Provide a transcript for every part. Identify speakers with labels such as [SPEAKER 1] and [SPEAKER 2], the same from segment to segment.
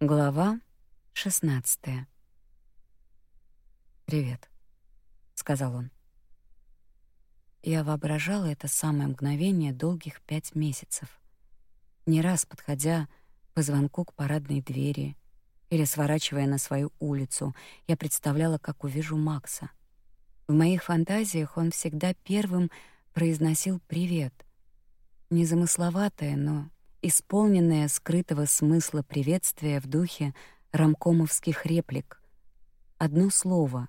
[SPEAKER 1] Глава 16. «Привет», — сказал он. Я воображала это самое мгновение долгих пять месяцев. Не раз подходя по звонку к парадной двери или сворачивая на свою улицу, я представляла, как увижу Макса. В моих фантазиях он всегда первым произносил «привет». Незамысловатое, но исполненное скрытого смысла приветствия в духе рамкомовских реплик. Одно слово,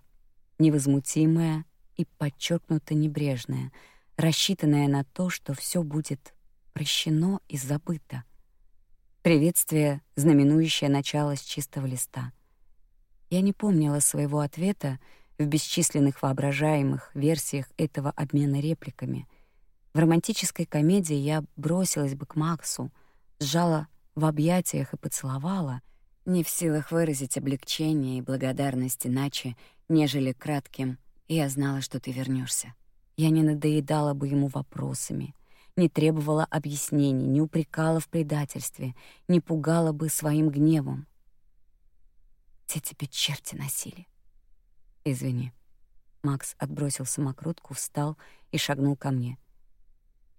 [SPEAKER 1] невозмутимое и подчеркнуто небрежное, рассчитанное на то, что все будет прощено и забыто. Приветствие, знаменующее начало с чистого листа. Я не помнила своего ответа в бесчисленных воображаемых версиях этого обмена репликами — в романтической комедии я бросилась бы к Максу, сжала в объятиях и поцеловала, не в силах выразить облегчение и благодарность иначе, нежели кратким «я знала, что ты вернешься. Я не надоедала бы ему вопросами, не требовала объяснений, не упрекала в предательстве, не пугала бы своим гневом. Те тебе черти носили. Извини. Макс отбросил самокрутку, встал и шагнул ко мне —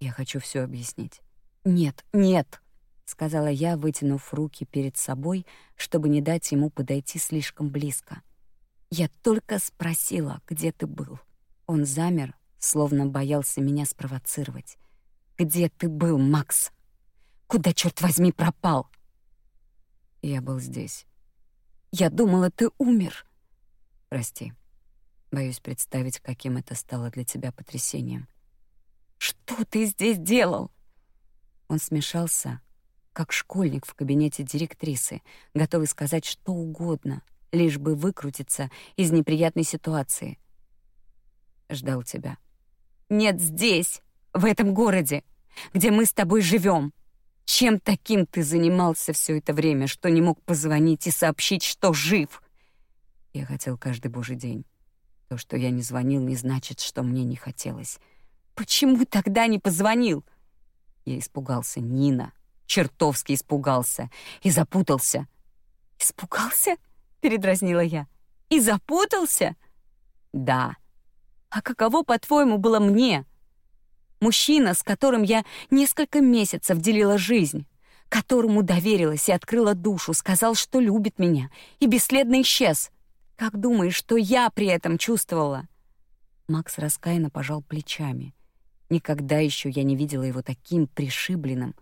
[SPEAKER 1] я хочу все объяснить. Нет, нет, сказала я, вытянув руки перед собой, чтобы не дать ему подойти слишком близко. Я только спросила, где ты был. Он замер, словно боялся меня спровоцировать. Где ты был, Макс? Куда черт возьми пропал? Я был здесь. Я думала, ты умер. Прости. Боюсь представить, каким это стало для тебя потрясением. Что ты здесь делал? Он смешался, как школьник в кабинете директрисы, готовый сказать что угодно, лишь бы выкрутиться из неприятной ситуации. Ждал тебя. Нет здесь, в этом городе, где мы с тобой живем. Чем таким ты занимался все это время, что не мог позвонить и сообщить, что жив? Я хотел каждый божий день. То, что я не звонил, не значит, что мне не хотелось. Почему тогда не позвонил? Я испугался, Нина, чертовски испугался и запутался. Испугался? передразнила я. И запутался? Да. А каково, по-твоему, было мне? Мужчина, с которым я несколько месяцев делила жизнь, которому доверилась и открыла душу, сказал, что любит меня, и бесследно исчез. Как думаешь, что я при этом чувствовала? Макс раскаянно пожал плечами. Никогда еще я не видела его таким пришибленным.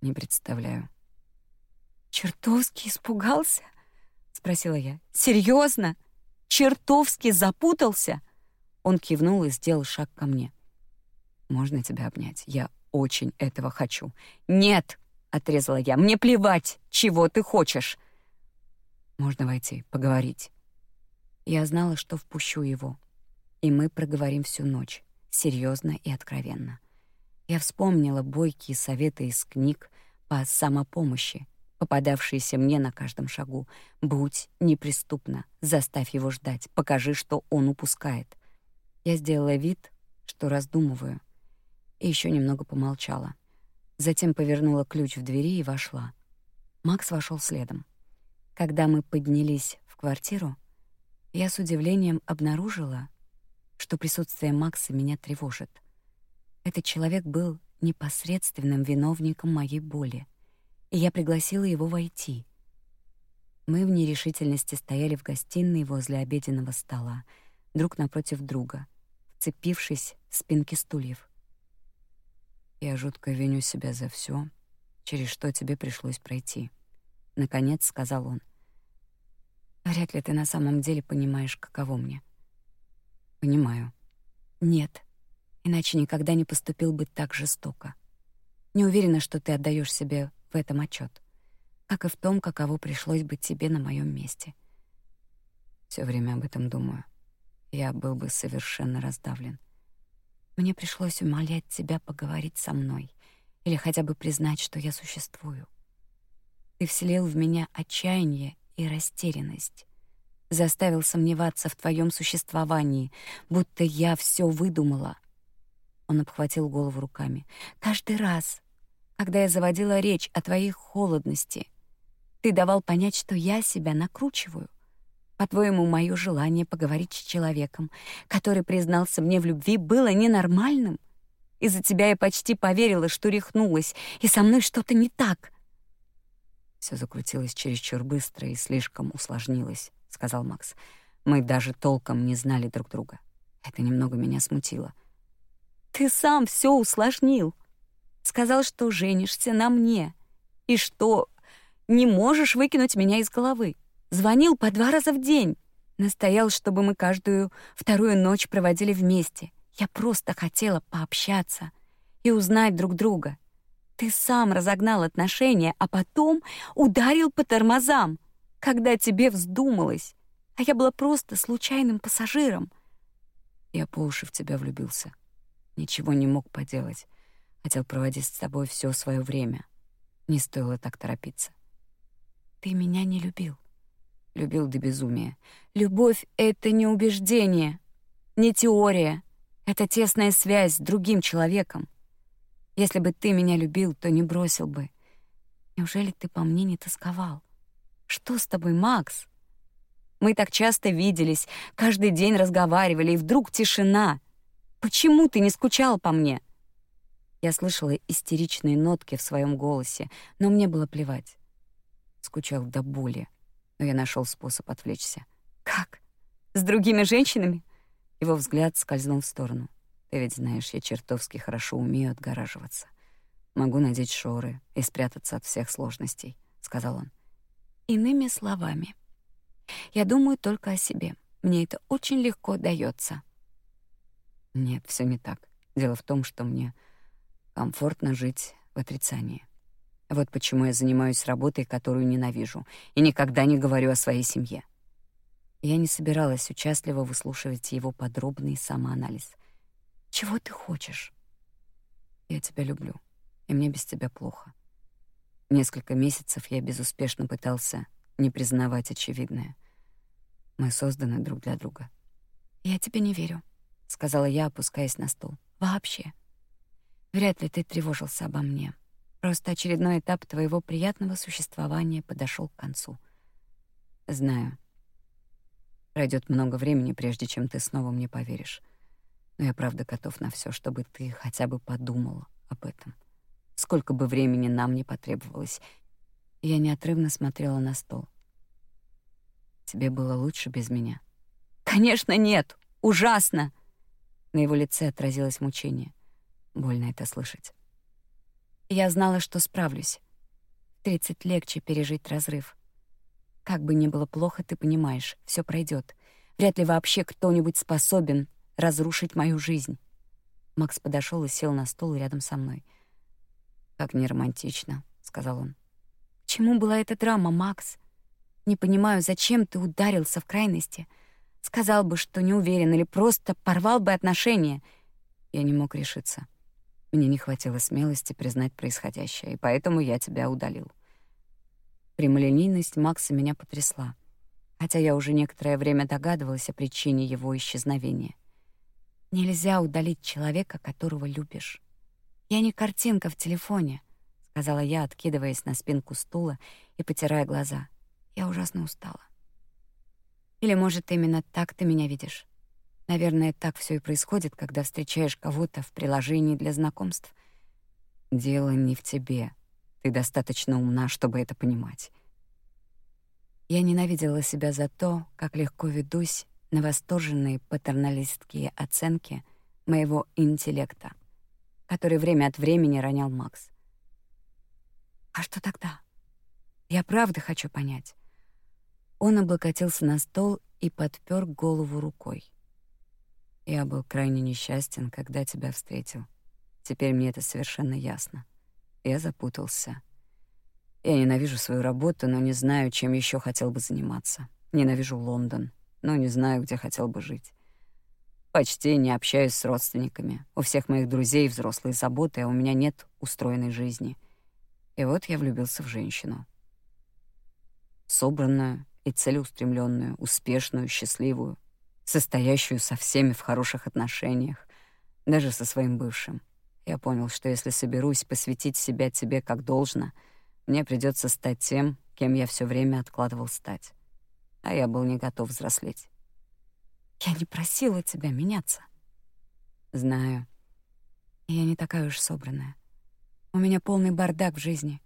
[SPEAKER 1] Не представляю. Чертовски испугался? спросила я. Серьезно? Чертовски запутался? Он кивнул и сделал шаг ко мне. Можно тебя обнять? Я очень этого хочу. Нет, отрезала я. Мне плевать, чего ты хочешь. Можно войти, поговорить. Я знала, что впущу его, и мы проговорим всю ночь серьезно и откровенно. Я вспомнила бойкие советы из книг по самопомощи, попадавшиеся мне на каждом шагу. Будь неприступна, заставь его ждать, покажи, что он упускает. Я сделала вид, что раздумываю, и еще немного помолчала. Затем повернула ключ в двери и вошла. Макс вошел следом. Когда мы поднялись в квартиру, я с удивлением обнаружила, что присутствие Макса меня тревожит. Этот человек был непосредственным виновником моей боли, и я пригласила его войти. Мы в нерешительности стояли в гостиной возле обеденного стола, друг напротив друга, вцепившись в спинки стульев. Я жутко виню себя за все, через что тебе пришлось пройти, наконец сказал он. Вряд ли ты на самом деле понимаешь, каково мне. Понимаю. Нет. Иначе никогда не поступил бы так жестоко. Не уверена, что ты отдаешь себе в этом отчет, как и в том, каково пришлось бы тебе на моем месте. Все время об этом думаю. Я был бы совершенно раздавлен. Мне пришлось умолять тебя поговорить со мной или хотя бы признать, что я существую. Ты вселил в меня отчаяние и растерянность заставил сомневаться в твоем существовании, будто я все выдумала. Он обхватил голову руками. Каждый раз, когда я заводила речь о твоей холодности, Ты давал понять, что я себя накручиваю. По-твоему, мое желание поговорить с человеком, который признался мне в любви, было ненормальным? Из-за тебя я почти поверила, что рехнулась, и со мной что-то не так. Все закрутилось чересчур быстро и слишком усложнилось, сказал Макс. Мы даже толком не знали друг друга. Это немного меня смутило. Ты сам все усложнил. Сказал, что женишься на мне и что не можешь выкинуть меня из головы. Звонил по два раза в день. Настоял, чтобы мы каждую вторую ночь проводили вместе. Я просто хотела пообщаться и узнать друг друга. Ты сам разогнал отношения, а потом ударил по тормозам, когда тебе вздумалось. А я была просто случайным пассажиром. Я по уши в тебя влюбился. Ничего не мог поделать. Хотел проводить с тобой все свое время. Не стоило так торопиться. Ты меня не любил. Любил до безумия. Любовь — это не убеждение, не теория. Это тесная связь с другим человеком. Если бы ты меня любил, то не бросил бы. Неужели ты по мне не тосковал? Что с тобой, Макс? Мы так часто виделись, каждый день разговаривали, и вдруг тишина. Почему ты не скучал по мне? Я слышала истеричные нотки в своем голосе, но мне было плевать. Скучал до боли, но я нашел способ отвлечься. Как? С другими женщинами? Его взгляд скользнул в сторону. Ты ведь знаешь, я чертовски хорошо умею отгораживаться. Могу надеть шоры и спрятаться от всех сложностей, сказал он. Иными словами, я думаю только о себе. Мне это очень легко дается. Нет, все не так. Дело в том, что мне комфортно жить в отрицании. Вот почему я занимаюсь работой, которую ненавижу, и никогда не говорю о своей семье. Я не собиралась участливо выслушивать его подробный самоанализ. «Чего ты хочешь?» «Я тебя люблю, и мне без тебя плохо. Несколько месяцев я безуспешно пытался не признавать очевидное. Мы созданы друг для друга». «Я тебе не верю», — сказала я, опускаясь на стол. «Вообще. Вряд ли ты тревожился обо мне. Просто очередной этап твоего приятного существования подошел к концу». «Знаю», Пройдет много времени, прежде чем ты снова мне поверишь. Но я правда готов на все, чтобы ты хотя бы подумала об этом. Сколько бы времени нам не потребовалось. Я неотрывно смотрела на стол. Тебе было лучше без меня? Конечно, нет. Ужасно. На его лице отразилось мучение. Больно это слышать. Я знала, что справлюсь. Тридцать легче пережить разрыв. Как бы ни было плохо, ты понимаешь, все пройдет. Вряд ли вообще кто-нибудь способен разрушить мою жизнь. Макс подошел и сел на стул рядом со мной. «Как не романтично», — сказал он. «К чему была эта драма, Макс? Не понимаю, зачем ты ударился в крайности? Сказал бы, что не уверен, или просто порвал бы отношения». Я не мог решиться. Мне не хватило смелости признать происходящее, и поэтому я тебя удалил. Прямолинейность Макса меня потрясла, хотя я уже некоторое время догадывалась о причине его исчезновения. Нельзя удалить человека, которого любишь. Я не картинка в телефоне, сказала я, откидываясь на спинку стула и потирая глаза. Я ужасно устала. Или, может, именно так ты меня видишь? Наверное, так все и происходит, когда встречаешь кого-то в приложении для знакомств. Дело не в тебе, ты достаточно умна, чтобы это понимать. Я ненавидела себя за то, как легко ведусь на восторженные патерналистские оценки моего интеллекта, который время от времени ронял Макс. А что тогда? Я правда хочу понять. Он облокотился на стол и подпер голову рукой. Я был крайне несчастен, когда тебя встретил. Теперь мне это совершенно ясно. Я запутался. Я ненавижу свою работу, но не знаю, чем еще хотел бы заниматься. Ненавижу Лондон, но не знаю, где хотел бы жить. Почти не общаюсь с родственниками. У всех моих друзей взрослые заботы, а у меня нет устроенной жизни. И вот я влюбился в женщину. Собранную и целеустремленную, успешную, счастливую, состоящую со всеми в хороших отношениях, даже со своим бывшим. Я понял, что если соберусь посвятить себя тебе как должно, мне придется стать тем, кем я все время откладывал стать. А я был не готов взрослеть.
[SPEAKER 2] Я не просила тебя меняться.
[SPEAKER 1] Знаю.
[SPEAKER 2] Я не такая уж собранная. У меня полный бардак в жизни.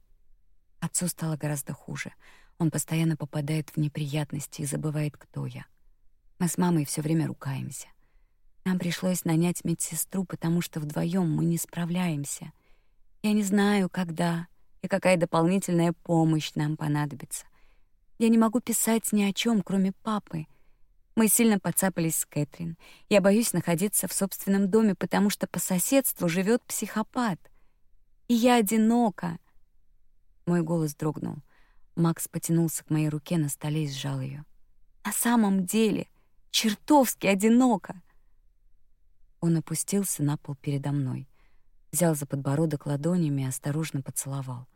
[SPEAKER 2] Отцу стало гораздо хуже. Он постоянно попадает в неприятности и забывает, кто я. Мы с мамой все время рукаемся. Нам пришлось нанять медсестру, потому что вдвоем мы не справляемся. Я не знаю, когда и какая дополнительная помощь нам понадобится. Я не могу писать ни о чем, кроме папы. Мы сильно подцапались с Кэтрин. Я боюсь находиться в собственном доме, потому что по соседству живет психопат. И я одинока. Мой голос дрогнул. Макс потянулся к моей руке на столе и сжал ее. На самом деле, чертовски одиноко. Он опустился на пол передо мной, взял за подбородок ладонями и осторожно поцеловал.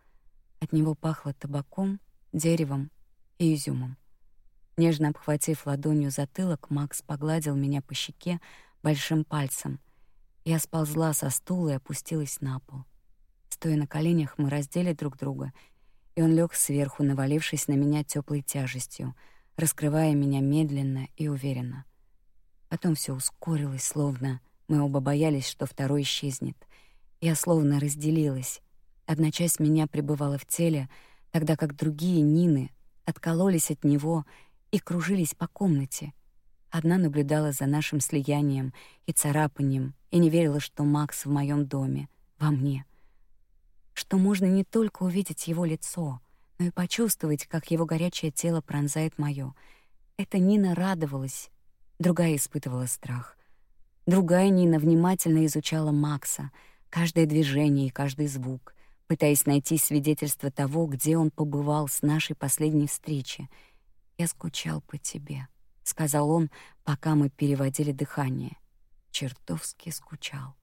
[SPEAKER 2] От него пахло табаком, деревом и изюмом. Нежно обхватив ладонью затылок, Макс погладил меня по щеке большим пальцем. Я сползла со стула и опустилась на пол. Стоя на коленях, мы раздели друг друга, и он лег сверху, навалившись на меня теплой тяжестью, раскрывая меня медленно и уверенно. Потом все ускорилось, словно мы оба боялись, что второй исчезнет. Я словно разделилась, Одна часть меня пребывала в теле, тогда как другие Нины откололись от него и кружились по комнате. Одна наблюдала за нашим слиянием и царапанием и не верила, что Макс в моем доме, во мне. Что можно не только увидеть его лицо, но и почувствовать, как его горячее тело пронзает моё. Эта Нина радовалась, другая испытывала страх. Другая Нина внимательно изучала Макса, каждое движение и каждый звук, пытаясь найти свидетельство того, где он побывал с нашей последней встречи. «Я скучал по тебе», — сказал он, пока мы переводили дыхание. Чертовски скучал.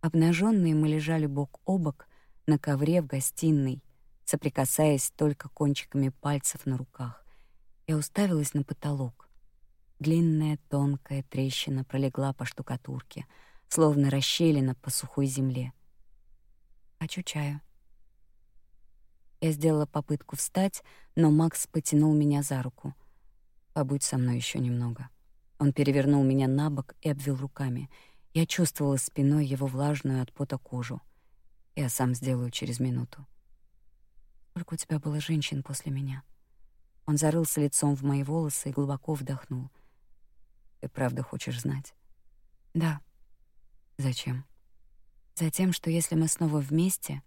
[SPEAKER 2] Обнаженные мы лежали бок о бок на ковре в гостиной, соприкасаясь только кончиками пальцев на руках. Я уставилась на потолок. Длинная тонкая трещина пролегла по штукатурке, словно расщелина по сухой земле — Хочу чаю. Я сделала попытку встать, но Макс потянул меня за руку. Побудь со мной еще немного. Он перевернул меня на бок и обвил руками. Я чувствовала спиной его влажную от пота кожу. Я сам сделаю через минуту. Сколько у тебя было женщин после меня? Он зарылся лицом в мои волосы и глубоко вдохнул. Ты правда хочешь знать? Да. Зачем? Затем, что если мы снова вместе,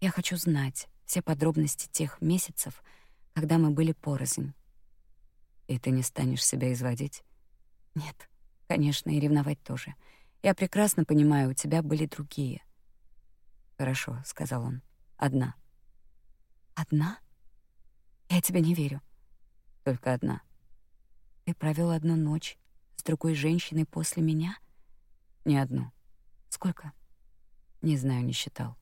[SPEAKER 2] я хочу знать все подробности тех месяцев, когда мы были порознь. И ты не станешь себя изводить? Нет, конечно, и ревновать тоже. Я прекрасно понимаю, у тебя были другие. Хорошо, сказал он. Одна. Одна? Я тебе не верю. Только одна. Ты провел одну ночь с другой женщиной после меня? Не одну. Сколько? Не знаю, не считал.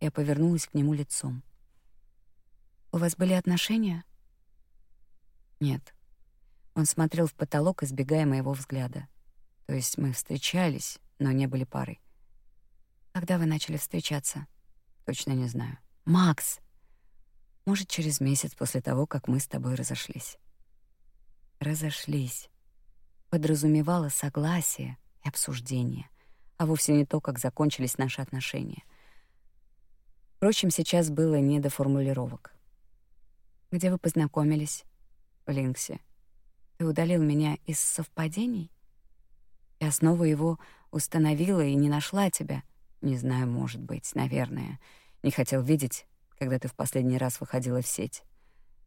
[SPEAKER 2] Я повернулась к нему лицом. У вас были отношения? Нет. Он смотрел в потолок, избегая моего взгляда. То есть мы встречались, но не были парой. Когда вы начали встречаться? Точно не знаю. Макс. Может, через месяц после того, как мы с тобой разошлись. Разошлись. Подразумевало согласие и обсуждение а вовсе не то, как закончились наши отношения. Впрочем, сейчас было не до формулировок. Где вы познакомились? В Линксе. Ты удалил меня из совпадений? Я снова его установила и не нашла тебя. Не знаю, может быть, наверное. Не хотел видеть, когда ты в последний раз выходила в сеть.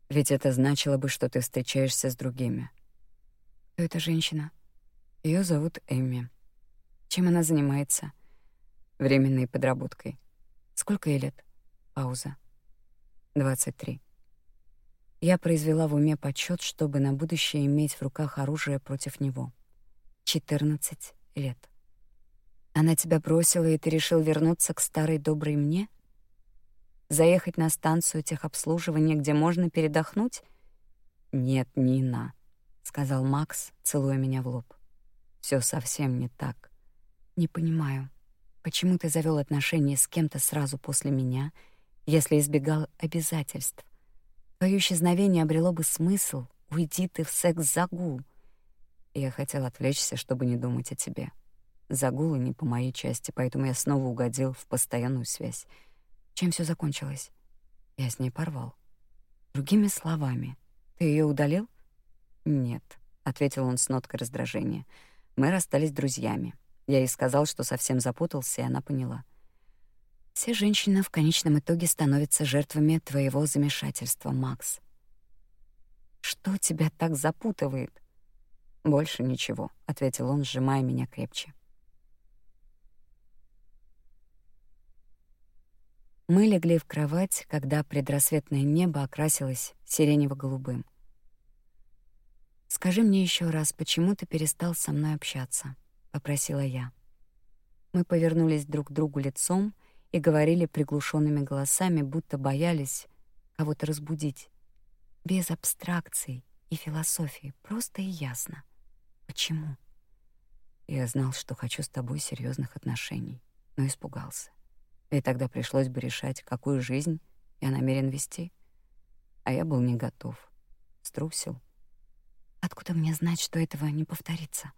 [SPEAKER 2] Ведь это значило бы, что ты встречаешься с другими. Кто эта женщина? Ее зовут Эмми. Чем она занимается? Временной подработкой. Сколько ей лет? Пауза. 23. Я произвела в уме подсчет, чтобы на будущее иметь в руках оружие против него. 14 лет. Она тебя бросила, и ты решил вернуться к старой доброй мне? Заехать на станцию техобслуживания, где можно передохнуть? Нет, Нина, сказал Макс, целуя меня в лоб. Все совсем не так. Не понимаю, почему ты завёл отношения с кем-то сразу после меня
[SPEAKER 1] если избегал обязательств. Твое исчезновение обрело бы смысл, уйди ты в секс-загул. Я хотел отвлечься, чтобы не думать о тебе. Загулы не по моей части, поэтому я снова угодил в постоянную связь. Чем все закончилось? Я с ней порвал. Другими словами, ты ее удалил? Нет, ответил он с ноткой раздражения. Мы расстались друзьями. Я ей сказал, что совсем запутался, и она поняла. Все женщины в конечном итоге становятся жертвами твоего замешательства, Макс. Что тебя так запутывает? Больше ничего, ответил он, сжимая меня крепче. Мы легли в кровать, когда предрассветное небо окрасилось сиренево-голубым. «Скажи мне еще раз, почему ты перестал со мной общаться?» — попросила я. Мы повернулись друг к другу лицом и говорили приглушенными голосами, будто боялись кого-то разбудить. Без абстракций и философии, просто и ясно. Почему? Я знал, что хочу с тобой серьезных отношений, но испугался. И тогда пришлось бы решать, какую жизнь я намерен вести. А я был не готов. Струсил. Откуда мне знать, что этого не повторится?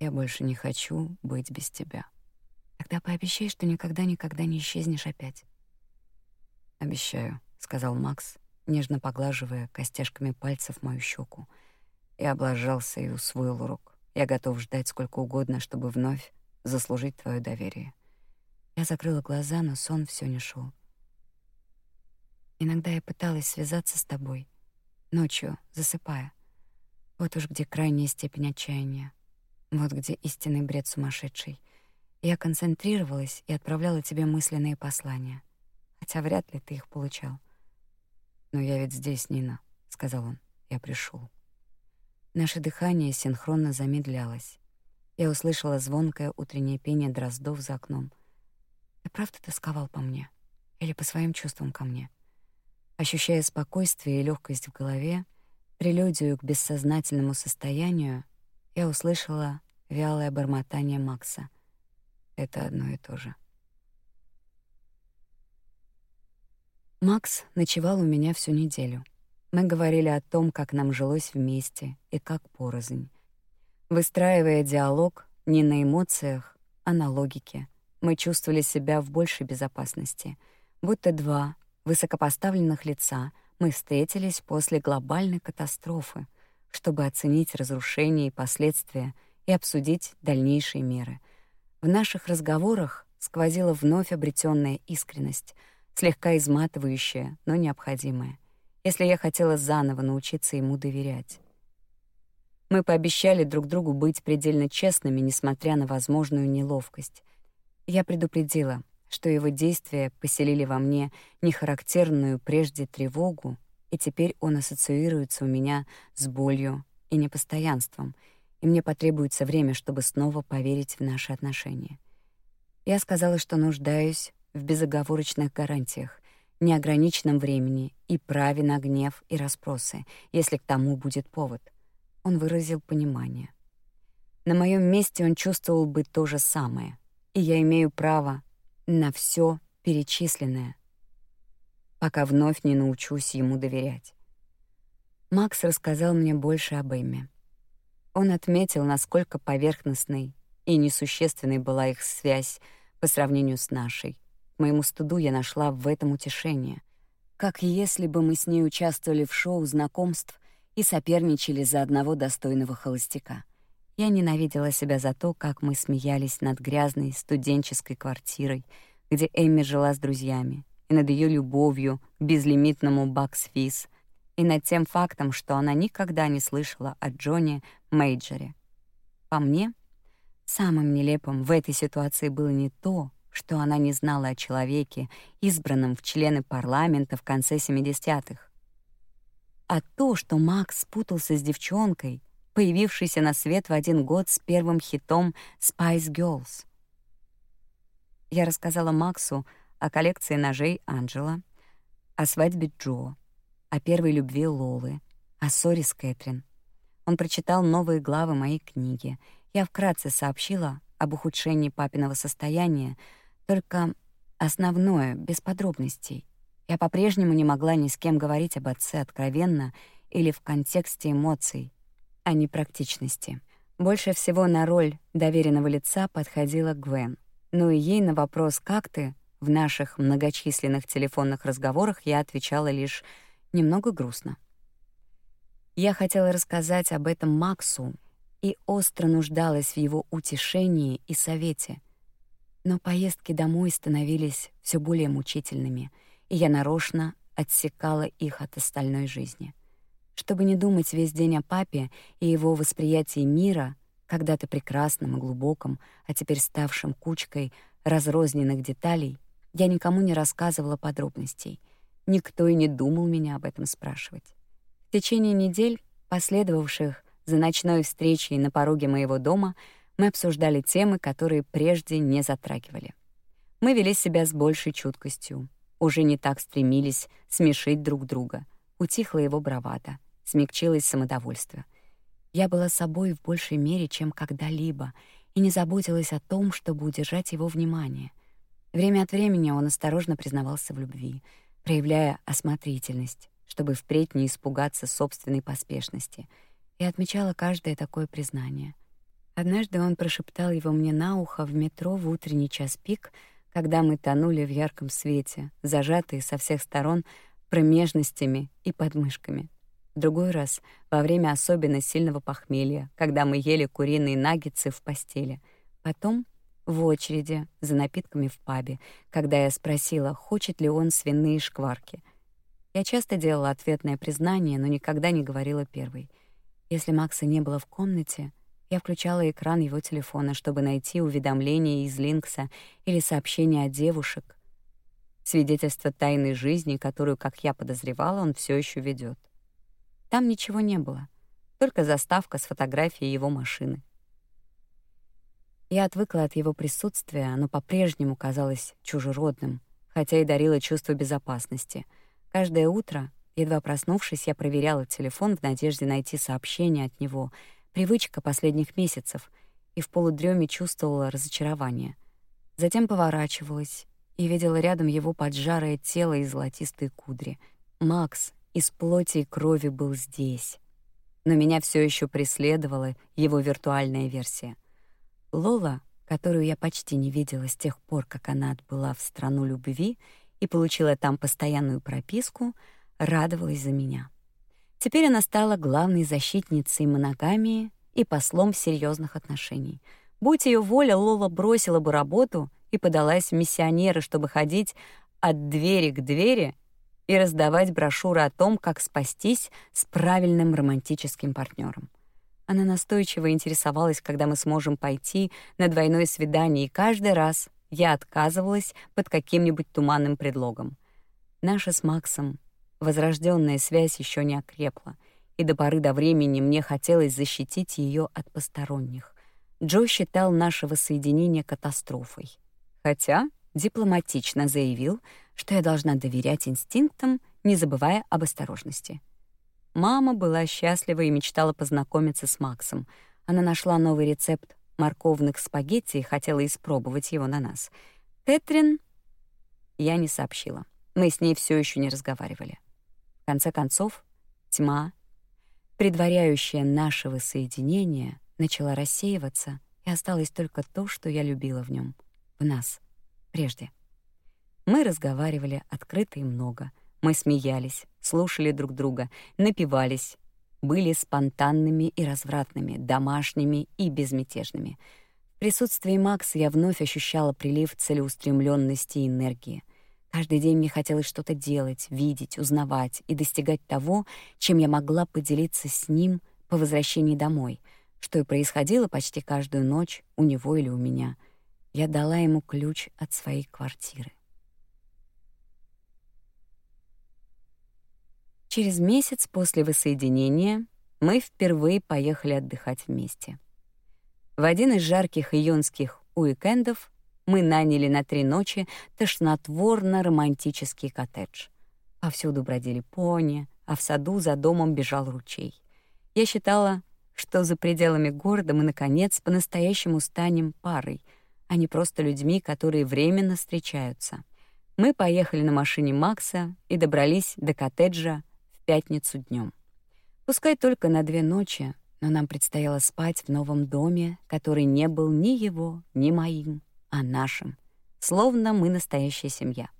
[SPEAKER 1] Я больше не хочу быть без тебя. Тогда пообещай, что никогда-никогда не исчезнешь опять. Обещаю, сказал Макс, нежно поглаживая костяшками пальцев мою щеку. Я облажался и усвоил урок. Я готов ждать сколько угодно, чтобы вновь заслужить твое доверие. Я закрыла глаза, но сон все не шел. Иногда я пыталась связаться с тобой, ночью, засыпая. Вот уж где крайняя степень отчаяния. Вот где истинный бред сумасшедший. Я концентрировалась и отправляла тебе мысленные послания. Хотя вряд ли ты их получал. «Но я ведь здесь, Нина», — сказал он. «Я пришел. Наше дыхание синхронно замедлялось. Я услышала звонкое утреннее пение дроздов за окном — ты правда тосковал по мне? Или по своим чувствам ко мне? Ощущая спокойствие и легкость в голове, прелюдию к бессознательному состоянию, я услышала вялое бормотание Макса. Это одно и то же. Макс ночевал у меня всю неделю. Мы говорили о том, как нам жилось вместе и как порознь. Выстраивая диалог не на эмоциях, а на логике, мы чувствовали себя в большей безопасности. Будто два высокопоставленных лица мы встретились после глобальной катастрофы, чтобы оценить разрушения и последствия и обсудить дальнейшие меры. В наших разговорах сквозила вновь обретенная искренность, слегка изматывающая, но необходимая, если я хотела заново научиться ему доверять. Мы пообещали друг другу быть предельно честными, несмотря на возможную неловкость, я предупредила, что его действия поселили во мне нехарактерную прежде тревогу, и теперь он ассоциируется у меня с болью и непостоянством, и мне потребуется время, чтобы снова поверить в наши отношения. Я сказала, что нуждаюсь в безоговорочных гарантиях, неограниченном времени и праве на гнев и расспросы, если к тому будет повод. Он выразил понимание. На моем месте он чувствовал бы то же самое и я имею право на все перечисленное, пока вновь не научусь ему доверять. Макс рассказал мне больше об Эмме. Он отметил, насколько поверхностной и несущественной была их связь по сравнению с нашей. Моему стыду я нашла в этом утешение, как если бы мы с ней участвовали в шоу знакомств и соперничали за одного достойного холостяка. Я ненавидела себя за то, как мы смеялись над грязной студенческой квартирой, где Эми жила с друзьями, и над ее любовью к безлимитному бакс-физ, и над тем фактом, что она никогда не слышала о Джоне Мейджере. По мне, самым нелепым в этой ситуации было не то, что она не знала о человеке, избранном в члены парламента в конце 70-х, а то, что Макс спутался с девчонкой, появившийся на свет в один год с первым хитом Spice Girls. Я рассказала Максу о коллекции ножей Анджела, о свадьбе Джо, о первой любви Лолы, о ссоре с Кэтрин. Он прочитал новые главы моей книги. Я вкратце сообщила об ухудшении папиного состояния, только основное, без подробностей, Я по-прежнему не могла ни с кем говорить об отце откровенно или в контексте эмоций, а не практичности. Больше всего на роль доверенного лица подходила Гвен. Ну и ей на вопрос «Как ты?» в наших многочисленных телефонных разговорах я отвечала лишь немного грустно. Я хотела рассказать об этом Максу и остро нуждалась в его утешении и совете. Но поездки домой становились все более мучительными, и я нарочно отсекала их от остальной жизни чтобы не думать весь день о папе и его восприятии мира, когда-то прекрасным и глубоком, а теперь ставшим кучкой разрозненных деталей, я никому не рассказывала подробностей. Никто и не думал меня об этом спрашивать. В течение недель, последовавших за ночной встречей на пороге моего дома, мы обсуждали темы, которые прежде не затрагивали. Мы вели себя с большей чуткостью, уже не так стремились смешить друг друга. Утихла его бравада, смягчилось самодовольство. Я была собой в большей мере, чем когда-либо, и не заботилась о том, чтобы удержать его внимание. Время от времени он осторожно признавался в любви, проявляя осмотрительность, чтобы впредь не испугаться собственной поспешности, и отмечала каждое такое признание. Однажды он прошептал его мне на ухо в метро в утренний час пик, когда мы тонули в ярком свете, зажатые со всех сторон промежностями и подмышками. В другой раз, во время особенно сильного похмелья, когда мы ели куриные наггетсы в постели. Потом в очереди за напитками в пабе, когда я спросила, хочет ли он свиные шкварки. Я часто делала ответное признание, но никогда не говорила первой. Если Макса не было в комнате, я включала экран его телефона, чтобы найти уведомления из Линкса или сообщения от девушек, свидетельство тайной жизни, которую, как я подозревала, он все еще ведет. Там ничего не было, только заставка с фотографией его машины. Я отвыкла от его присутствия, но по-прежнему казалось чужеродным, хотя и дарило чувство безопасности. Каждое утро, едва проснувшись, я проверяла телефон в надежде найти сообщение от него, привычка последних месяцев, и в полудреме чувствовала разочарование. Затем поворачивалась и видела рядом его поджарое тело и золотистые кудри. Макс из плоти и крови был здесь. Но меня все еще преследовала его виртуальная версия. Лола, которую я почти не видела с тех пор, как она отбыла в страну любви и получила там постоянную прописку, радовалась за меня. Теперь она стала главной защитницей моногамии и послом серьезных отношений. Будь ее воля, Лола бросила бы работу и подалась в миссионеры, чтобы ходить от двери к двери и раздавать брошюры о том, как спастись с правильным романтическим партнером. Она настойчиво интересовалась, когда мы сможем пойти на двойное свидание, и каждый раз я отказывалась под каким-нибудь туманным предлогом. Наша с Максом возрожденная связь еще не окрепла, и до поры до времени мне хотелось защитить ее от посторонних. Джо считал наше воссоединение катастрофой хотя дипломатично заявил, что я должна доверять инстинктам, не забывая об осторожности. Мама была счастлива и мечтала познакомиться с Максом. Она нашла новый рецепт морковных спагетти и хотела испробовать его на нас. Кэтрин я не сообщила. Мы с ней все еще не разговаривали. Конце концов, тьма, предваряющая нашего соединения, начала рассеиваться, и осталось только то, что я любила в нем — в нас прежде. Мы разговаривали открыто и много. Мы смеялись, слушали друг друга, напивались, были спонтанными и развратными, домашними и безмятежными. В присутствии Макса я вновь ощущала прилив целеустремленности и энергии. Каждый день мне хотелось что-то делать, видеть, узнавать и достигать того, чем я могла поделиться с ним по возвращении домой, что и происходило почти каждую ночь у него или у меня — я дала ему ключ от своей квартиры. Через месяц после воссоединения мы впервые поехали отдыхать вместе. В один из жарких июньских уикендов мы наняли на три ночи тошнотворно-романтический коттедж. Повсюду бродили пони, а в саду за домом бежал ручей. Я считала, что за пределами города мы, наконец, по-настоящему станем парой — а не просто людьми, которые временно встречаются. Мы поехали на машине Макса и добрались до коттеджа в пятницу днем. Пускай только на две ночи, но нам предстояло спать в новом доме, который не был ни его, ни моим, а нашим, словно мы настоящая семья.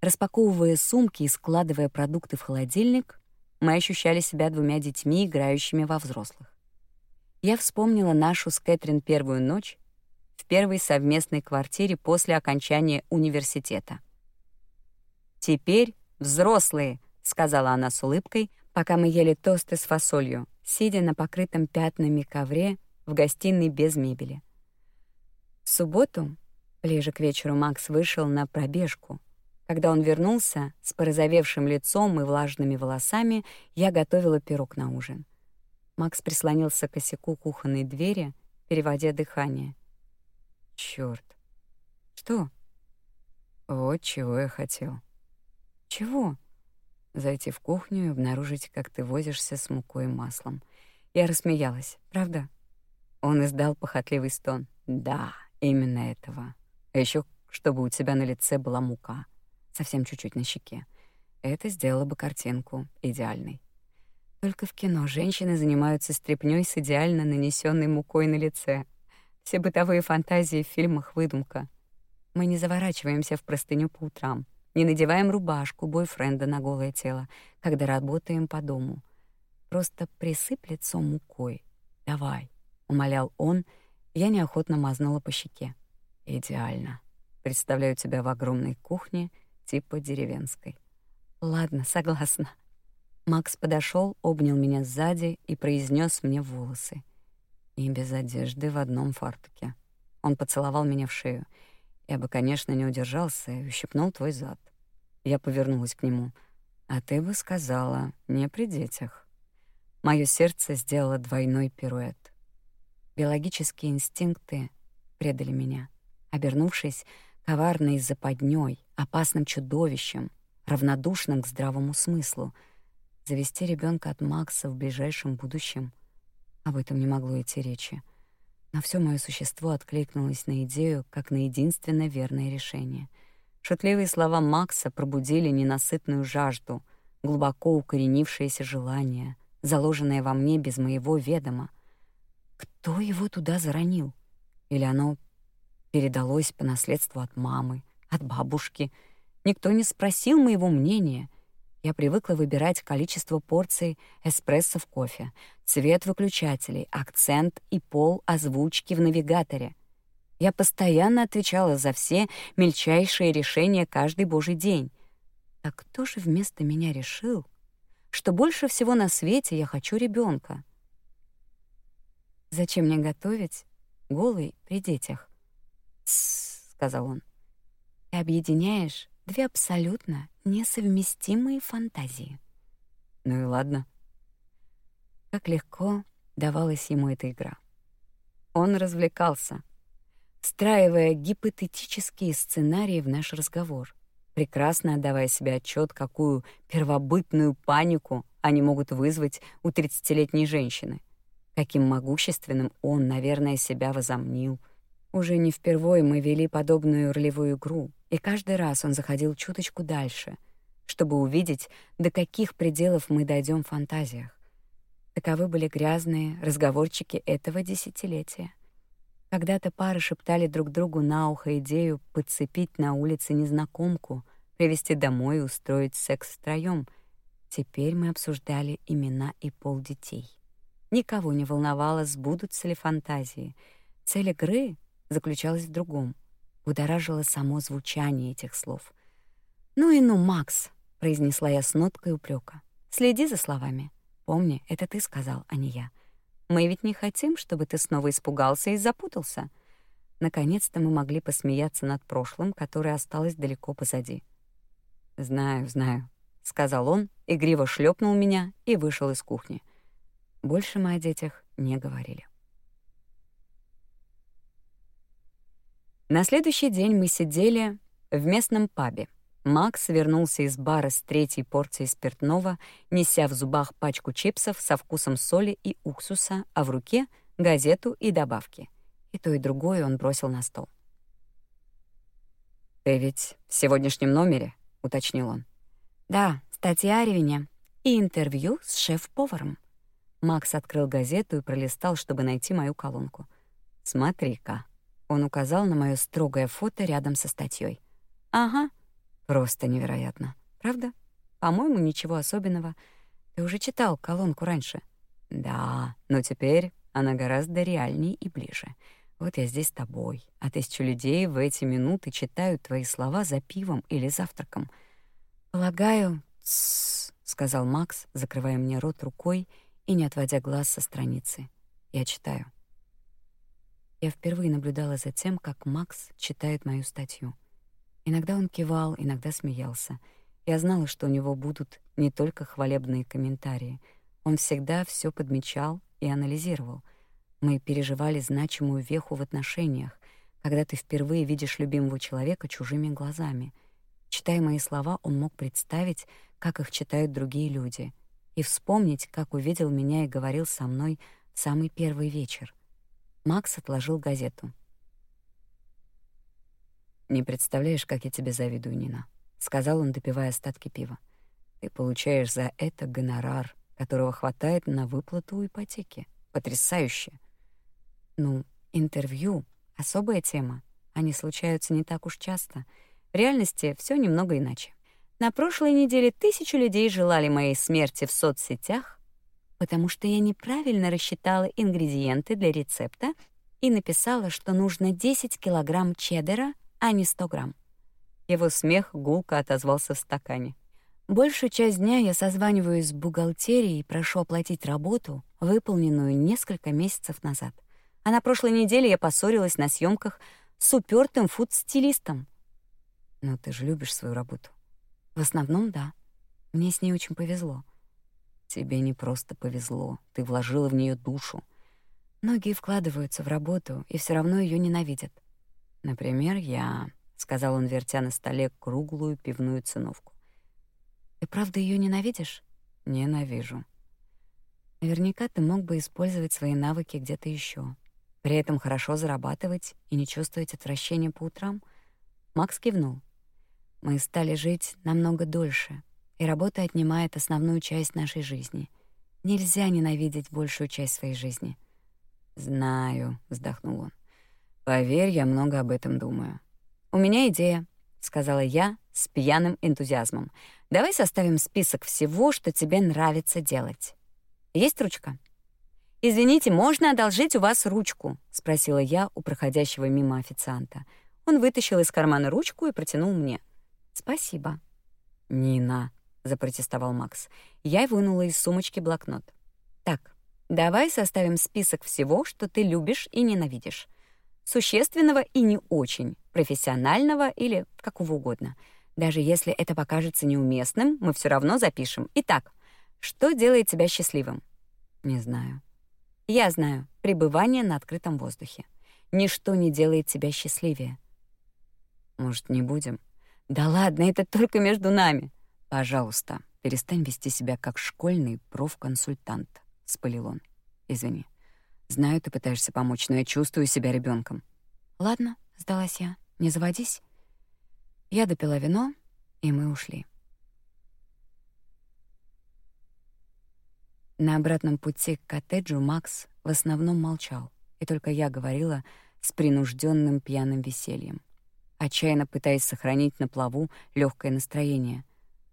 [SPEAKER 1] Распаковывая сумки и складывая продукты в холодильник, мы ощущали себя двумя детьми, играющими во взрослых. Я вспомнила нашу с Кэтрин первую ночь в первой совместной квартире после окончания университета. «Теперь взрослые», — сказала она с улыбкой, пока мы ели тосты с фасолью, сидя на покрытом пятнами ковре в гостиной без мебели. В субботу, ближе к вечеру, Макс вышел на пробежку. Когда он вернулся с порозовевшим лицом и влажными волосами, я готовила пирог на ужин. Макс прислонился к косяку кухонной двери, переводя дыхание. Чёрт. Что? Вот чего я хотел. Чего? Зайти в кухню и обнаружить, как ты возишься с мукой и маслом. Я рассмеялась. Правда? Он издал похотливый стон. Да, именно этого. А ещё, чтобы у тебя на лице была мука, совсем чуть-чуть на щеке. Это сделало бы картинку идеальной. Только в кино женщины занимаются стряпнёй с идеально нанесённой мукой на лице. Все бытовые фантазии в фильмах выдумка. Мы не заворачиваемся в простыню по утрам не надеваем рубашку бойфренда на голое тело, когда работаем по дому. Просто присыпь лицо мукой. Давай, умолял он. Я неохотно мазнула по щеке. Идеально. Представляю тебя в огромной кухне, типа деревенской. Ладно, согласна. Макс подошел, обнял меня сзади и произнес мне волосы. И без одежды в одном фартуке. Он поцеловал меня в шею. Я бы, конечно, не удержался и ущипнул твой зад. Я повернулась к нему. «А ты бы сказала, не при детях». Моё сердце сделало двойной пируэт. Биологические инстинкты предали меня. Обернувшись коварной западнёй, опасным чудовищем, равнодушным к здравому смыслу, завести ребёнка от Макса в ближайшем будущем — об этом не могло идти речи. Но всё моё существо откликнулось на идею как на единственно верное решение — Шутливые слова Макса пробудили ненасытную жажду, глубоко укоренившееся желание, заложенное во мне без моего ведома. Кто его туда заронил? Или оно передалось по наследству от мамы, от бабушки? Никто не спросил моего мнения. Я привыкла выбирать количество порций эспрессо в кофе, цвет выключателей, акцент и пол озвучки в навигаторе. Я постоянно отвечала за все мельчайшие решения каждый божий день. Так кто же вместо меня решил, что больше всего на свете я хочу ребенка? Зачем мне готовить голый при детях? Сказал он. «Ты объединяешь две абсолютно несовместимые фантазии». Ну и ладно. Как легко давалась ему эта игра. Он развлекался, встраивая гипотетические сценарии в наш разговор, прекрасно отдавая себе отчет, какую первобытную панику они могут вызвать у тридцатилетней женщины. Каким могущественным он, наверное, себя возомнил. Уже не впервые мы вели подобную ролевую игру, и каждый раз он заходил чуточку дальше, чтобы увидеть, до каких пределов мы дойдем в фантазиях. Таковы были грязные разговорчики этого десятилетия. Когда-то пары шептали друг другу на ухо идею подцепить на улице незнакомку, привести домой и устроить секс втроём. Теперь мы обсуждали имена и пол детей. Никого не волновало, сбудутся ли фантазии. Цель игры заключалась в другом. Будоражило само звучание этих слов. «Ну и ну, Макс», — произнесла я с ноткой упрека. «Следи за словами. Помни, это ты сказал, а не я. Мы ведь не хотим, чтобы ты снова испугался и запутался. Наконец-то мы могли посмеяться над прошлым, которое осталось далеко позади. «Знаю, знаю», — сказал он, игриво шлепнул меня и вышел из кухни. Больше мы о детях не говорили. На следующий день мы сидели в местном пабе. Макс вернулся из бара с третьей порцией спиртного, неся в зубах пачку чипсов со вкусом соли и уксуса, а в руке — газету и добавки. И то, и другое он бросил на стол. «Ты ведь в сегодняшнем номере?» — уточнил он.
[SPEAKER 2] «Да, статья о Ревене и интервью с шеф-поваром». Макс открыл газету и пролистал, чтобы найти мою колонку.
[SPEAKER 1] «Смотри-ка». Он указал на моё строгое фото рядом со статьей.
[SPEAKER 2] «Ага».
[SPEAKER 1] «Просто невероятно. Правда? По-моему, ничего особенного. Ты уже читал колонку раньше?» «Да, но теперь она гораздо реальнее и ближе. Вот я здесь с тобой, а тысячу людей в эти минуты читают твои слова за пивом или завтраком.
[SPEAKER 2] Полагаю, сказал Макс, закрывая мне рот рукой и не отводя глаз со страницы. Я читаю. Я впервые наблюдала за тем, как Макс читает мою статью. Иногда он кивал, иногда смеялся. Я знала, что у него будут не только хвалебные комментарии. Он всегда все подмечал и анализировал — мы переживали значимую веху в отношениях, когда ты впервые видишь любимого человека чужими глазами. Читая мои слова, он мог представить, как их читают другие люди, и вспомнить, как увидел меня и говорил со мной в самый первый вечер. Макс отложил газету.
[SPEAKER 1] «Не представляешь, как я тебе завидую, Нина», — сказал он, допивая остатки пива. «Ты получаешь за это гонорар, которого хватает на выплату ипотеки. Потрясающе!»
[SPEAKER 2] Ну, интервью — особая тема. Они случаются не так уж часто. В реальности все немного иначе. На прошлой неделе тысячи людей желали моей смерти в соцсетях, потому что я неправильно рассчитала ингредиенты для рецепта и написала, что нужно 10 килограмм чеддера, а не 100 грамм.
[SPEAKER 1] Его смех гулко отозвался в стакане.
[SPEAKER 2] Большую часть дня я созваниваюсь с бухгалтерией и прошу оплатить работу, выполненную несколько месяцев назад. А на прошлой неделе я поссорилась на съемках с упертым фуд-стилистом.
[SPEAKER 1] Но ты же любишь свою работу.
[SPEAKER 2] В основном, да. Мне с ней очень повезло.
[SPEAKER 1] Тебе не просто повезло, ты вложила в нее душу.
[SPEAKER 2] Многие вкладываются в работу и все равно ее ненавидят.
[SPEAKER 1] Например, я, сказал он, вертя на столе круглую пивную циновку.
[SPEAKER 2] Ты правда ее ненавидишь?
[SPEAKER 1] Ненавижу.
[SPEAKER 2] Наверняка ты мог бы использовать свои навыки где-то еще. При этом хорошо зарабатывать и не чувствовать отвращения по утрам? Макс кивнул. Мы стали жить намного дольше, и работа отнимает основную часть нашей жизни. Нельзя ненавидеть большую часть своей жизни.
[SPEAKER 1] Знаю, вздохнул он. Поверь, я много об этом думаю.
[SPEAKER 2] У меня идея, сказала я с пьяным энтузиазмом. Давай составим список всего, что тебе нравится делать. Есть ручка? «Извините, можно одолжить у вас ручку?» — спросила я у проходящего мимо официанта. Он вытащил из кармана ручку и протянул мне. «Спасибо».
[SPEAKER 1] «Нина», — запротестовал Макс. Я вынула из сумочки блокнот.
[SPEAKER 2] «Так, давай составим список всего, что ты любишь и ненавидишь. Существенного и не очень, профессионального или какого угодно. Даже если это покажется неуместным, мы все равно запишем. Итак, что делает тебя счастливым?»
[SPEAKER 1] «Не знаю».
[SPEAKER 2] Я знаю, пребывание на открытом воздухе. Ничто не делает тебя счастливее.
[SPEAKER 1] Может, не будем?
[SPEAKER 2] Да ладно, это только между нами.
[SPEAKER 1] Пожалуйста, перестань вести себя как школьный профконсультант, спылил он. Извини. Знаю, ты пытаешься помочь, но я чувствую себя ребенком.
[SPEAKER 2] Ладно, сдалась я. Не заводись. Я допила вино, и мы ушли. На обратном пути к коттеджу Макс в основном молчал, и только я говорила с принужденным пьяным весельем, отчаянно пытаясь сохранить на плаву легкое настроение.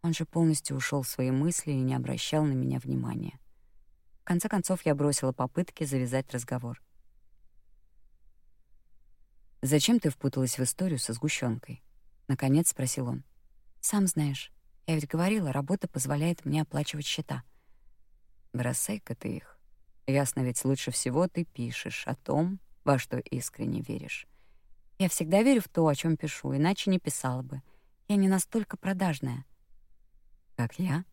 [SPEAKER 2] Он же полностью ушел в свои мысли и не обращал на меня внимания. В конце концов я бросила попытки завязать разговор.
[SPEAKER 1] «Зачем ты впуталась в историю со сгущенкой? наконец спросил он.
[SPEAKER 2] «Сам знаешь, я ведь говорила, работа позволяет мне оплачивать счета».
[SPEAKER 1] Бросай-ка ты их. Ясно ведь лучше всего ты пишешь о том, во что искренне веришь.
[SPEAKER 2] Я всегда верю в то, о чем пишу, иначе не писала бы. Я не настолько продажная.
[SPEAKER 1] Как я?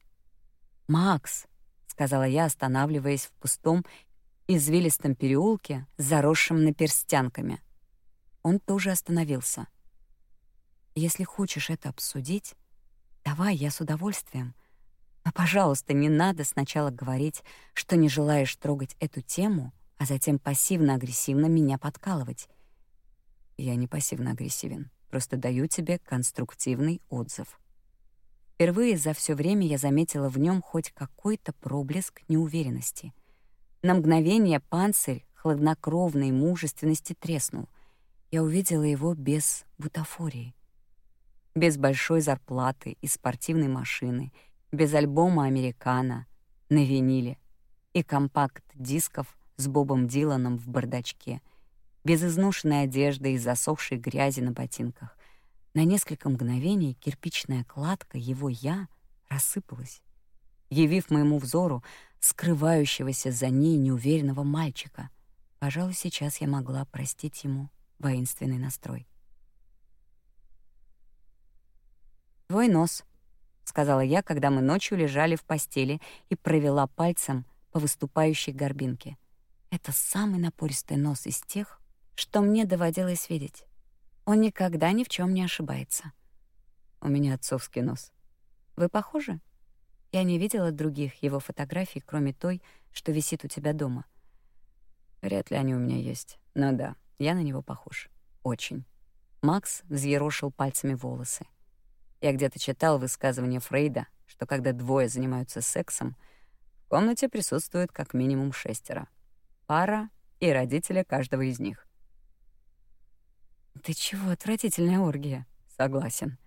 [SPEAKER 2] Макс, сказала я, останавливаясь в пустом извилистом переулке, заросшем наперстянками. Он тоже остановился. Если хочешь это обсудить, давай, я с удовольствием. Но, пожалуйста, не надо сначала говорить, что не желаешь трогать эту тему, а затем пассивно-агрессивно меня подкалывать.
[SPEAKER 1] Я не пассивно-агрессивен, Просто даю тебе конструктивный отзыв. Впервые за все время я заметила в нем хоть какой-то проблеск неуверенности. На мгновение панцирь хладнокровной мужественности треснул. Я увидела его без бутафории. Без большой зарплаты и спортивной машины, без альбома «Американо» на виниле и компакт-дисков с Бобом Диланом в бардачке, без изношенной одежды и засохшей грязи на ботинках. На несколько мгновений кирпичная кладка его «я» рассыпалась, явив моему взору скрывающегося за ней неуверенного мальчика. Пожалуй, сейчас я могла простить ему воинственный настрой. «Твой нос», — сказала я, когда мы ночью лежали в постели и провела пальцем по выступающей горбинке. Это самый напористый нос из тех, что мне доводилось видеть. Он никогда ни в чем не ошибается. У меня отцовский нос. Вы похожи? Я не видела других его фотографий, кроме той, что висит у тебя дома. Вряд ли они у меня есть. Но да, я на него похож. Очень. Макс взъерошил пальцами волосы. Я где-то читал высказывание Фрейда, что когда двое занимаются сексом, в комнате присутствует как минимум шестеро. Пара и родители каждого из них. Ты чего, отвратительная оргия. Согласен.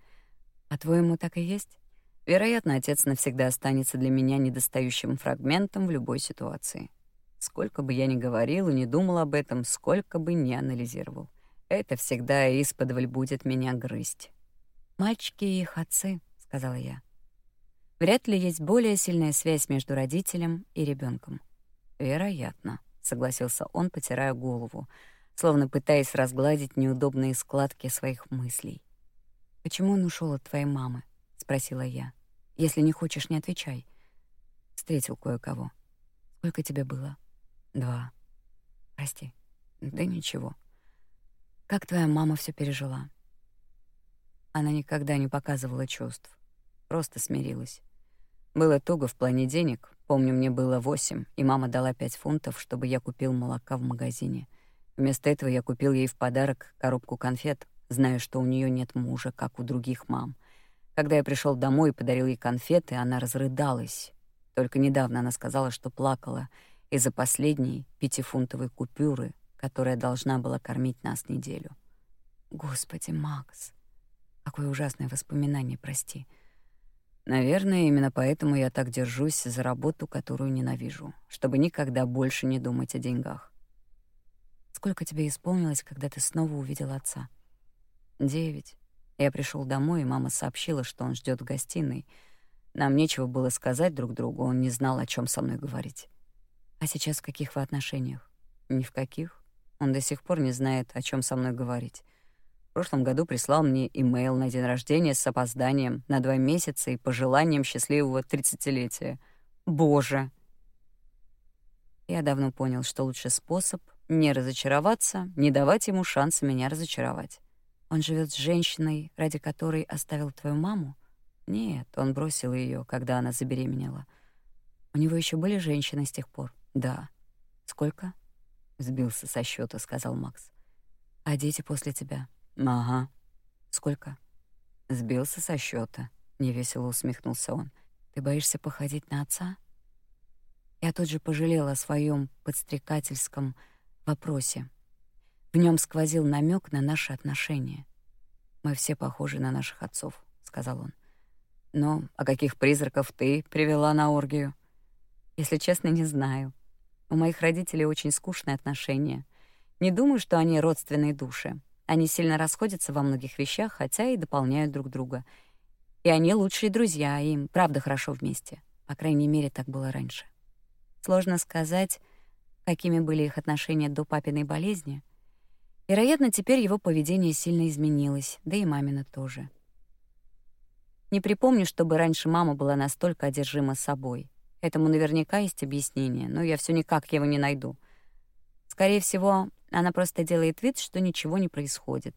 [SPEAKER 1] По-твоему, так и есть? Вероятно, отец навсегда останется для меня недостающим фрагментом в любой ситуации. Сколько бы я ни говорил и не думал об этом, сколько бы ни анализировал, это всегда исподволь будет меня грызть. «Мальчики и их отцы», — сказала я. «Вряд ли есть более сильная связь между родителем и ребенком. «Вероятно», — согласился он, потирая голову, словно пытаясь разгладить неудобные складки своих мыслей. «Почему он ушел от твоей мамы?» — спросила я. Если не хочешь, не отвечай. Встретил кое-кого. Сколько тебе было? Два. Прости. Да ничего. Как твоя мама все пережила? Она никогда не показывала чувств. Просто смирилась. Было туго в плане денег. Помню, мне было восемь, и мама дала пять фунтов, чтобы я купил молока в магазине. Вместо этого я купил ей в подарок коробку конфет, зная, что у нее нет мужа, как у других мам. Когда я пришел домой и подарил ей конфеты, она разрыдалась. Только недавно она сказала, что плакала из-за последней пятифунтовой купюры, которая должна была кормить нас неделю. Господи, Макс, какое ужасное воспоминание, прости. Наверное, именно поэтому я так держусь за работу, которую ненавижу, чтобы никогда больше не думать о деньгах. Сколько тебе исполнилось, когда ты снова увидел отца? Девять. Я пришел домой, и мама сообщила, что он ждет в гостиной. Нам нечего было сказать друг другу, он не знал, о чем со мной говорить. А сейчас в каких вы отношениях? Ни в каких. Он до сих пор не знает, о чем со мной говорить. В прошлом году прислал мне имейл на день рождения с опозданием на два месяца и пожеланием счастливого тридцатилетия. Боже! Я давно понял, что лучший способ не разочароваться, не давать ему шанса меня разочаровать. Он живет с женщиной, ради которой оставил твою маму? Нет, он бросил ее, когда она забеременела. У него еще были женщины с тех пор? Да. Сколько? Сбился со счета, сказал Макс. А дети после тебя? Ага. Сколько? Сбился со счета. невесело усмехнулся он. Ты боишься походить на отца? Я тут же пожалела о своем подстрекательском вопросе. В нем сквозил намек на наши отношения. Мы все похожи на наших отцов, сказал он. Но а каких призраков ты привела на оргию? Если честно, не знаю. У моих родителей очень скучные отношения. Не думаю, что они родственные души. Они сильно расходятся во многих вещах, хотя и дополняют друг друга. И они лучшие друзья, им правда хорошо вместе. По крайней мере, так было раньше. Сложно сказать, какими были их отношения до папиной болезни — Вероятно, теперь его поведение сильно изменилось, да и мамина тоже. Не припомню, чтобы раньше мама была настолько одержима собой. Этому наверняка есть объяснение, но я все никак его не найду. Скорее всего, она просто делает вид, что ничего не происходит.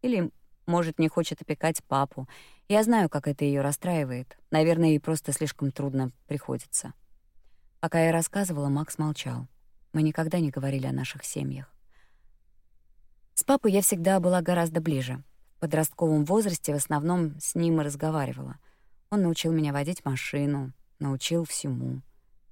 [SPEAKER 1] Или, может, не хочет опекать папу. Я знаю, как это ее расстраивает. Наверное, ей просто слишком трудно приходится. Пока я рассказывала, Макс молчал. Мы никогда не говорили о наших семьях. С папой я всегда была гораздо ближе. В подростковом возрасте в основном с ним и разговаривала. Он научил меня водить машину, научил всему.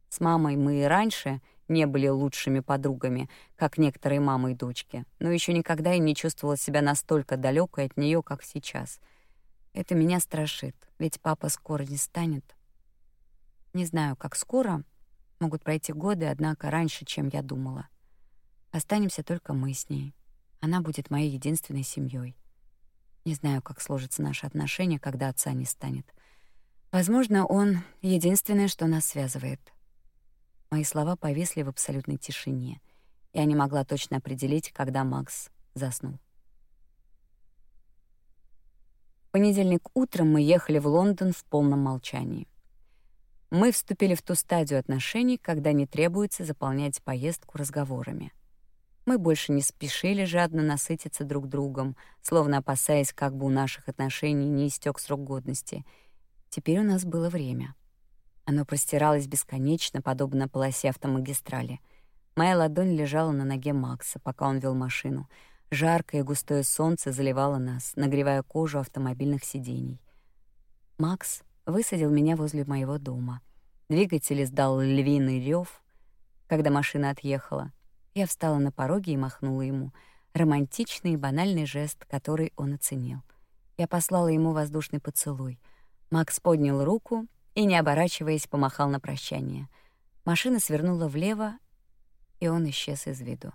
[SPEAKER 1] С мамой мы и раньше не были лучшими подругами, как некоторые мамы и дочки, но еще никогда я не чувствовала себя настолько далекой от нее, как сейчас. Это меня страшит, ведь папа скоро не станет. Не знаю, как скоро, могут пройти годы, однако раньше, чем я думала. Останемся только мы с ней. Она будет моей единственной семьей. Не знаю, как сложатся наши отношения, когда отца не станет. Возможно, он — единственное, что нас связывает. Мои слова повисли в абсолютной тишине. Я не могла точно определить, когда Макс заснул. В понедельник утром мы ехали в Лондон в полном молчании. Мы вступили в ту стадию отношений, когда не требуется заполнять поездку разговорами. Мы больше не спешили жадно насытиться друг другом, словно опасаясь, как бы у наших отношений не истек срок годности. Теперь у нас было время. Оно простиралось бесконечно, подобно полосе автомагистрали. Моя ладонь лежала на ноге Макса, пока он вел машину. Жаркое густое солнце заливало нас, нагревая кожу автомобильных сидений. Макс высадил меня возле моего дома. Двигатель издал львиный рев, когда машина отъехала. Я встала на пороге и махнула ему. Романтичный и банальный жест, который он оценил. Я послала ему воздушный поцелуй. Макс поднял руку и, не оборачиваясь, помахал на прощание. Машина свернула влево, и он исчез из виду.